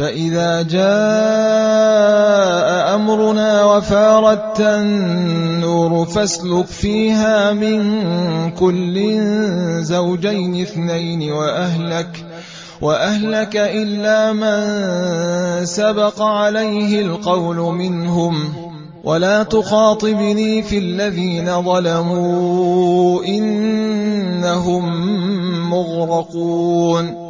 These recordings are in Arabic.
فإذا جاء أمرنا وفاردت النور فاسلك فيها من كل زوجين اثنين وأهلك وأهلك إلا من سبق عليه القول منهم. ولا تخاطبني في الذين ظلموا إنهم مغرقون.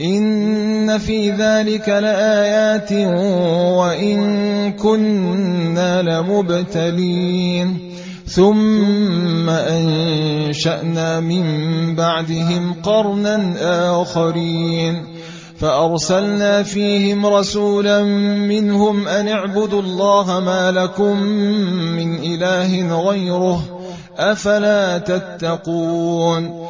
إن في ذلك لآيات وإن كنا لمبتلين ثم أنشأنا من بعدهم قرنا آخرين فأرسلنا فيهم رسولا منهم أن اعبدوا الله ما لكم من إله غيره أفلا تتقون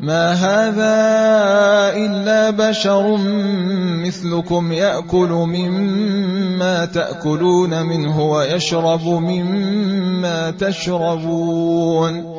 ما هذا إلا بشر مثلكم يأكل مما تأكلون منه ويشرب مما تشربون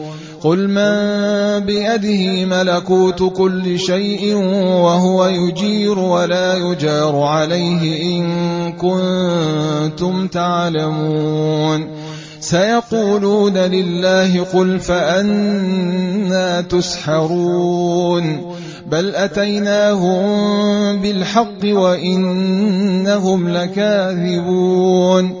قل من بيده ملكوت كل شيء وهو يجير ولا يجار عليه إن كنتم تعلمون سيقولون لله قل فأنا تسحرون بل أتيناهم بالحق وإنهم لكاذبون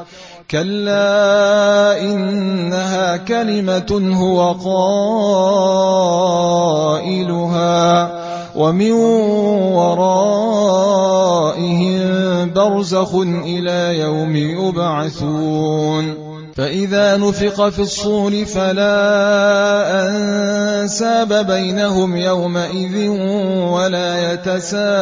كلا إنها كلمة هو قائلها ومن ورائهم برزخ إلى يوم يبعثون فإذا نفق في الصور فلا أنساب بينهم يومئذ ولا يتساءلون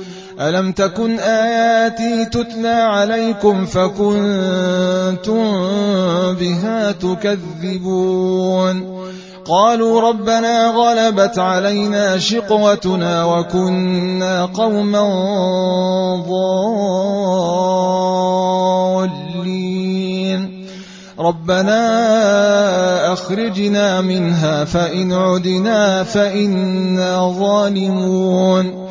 ألم تكن آياتي تتلى عليكم فكنتم بها تكذبون؟ قالوا ربنا غلبت علينا شقوتنا وكنا قوما ضالين. ربنا أخرجنا منها فإن عدنا فإنا ظالمون.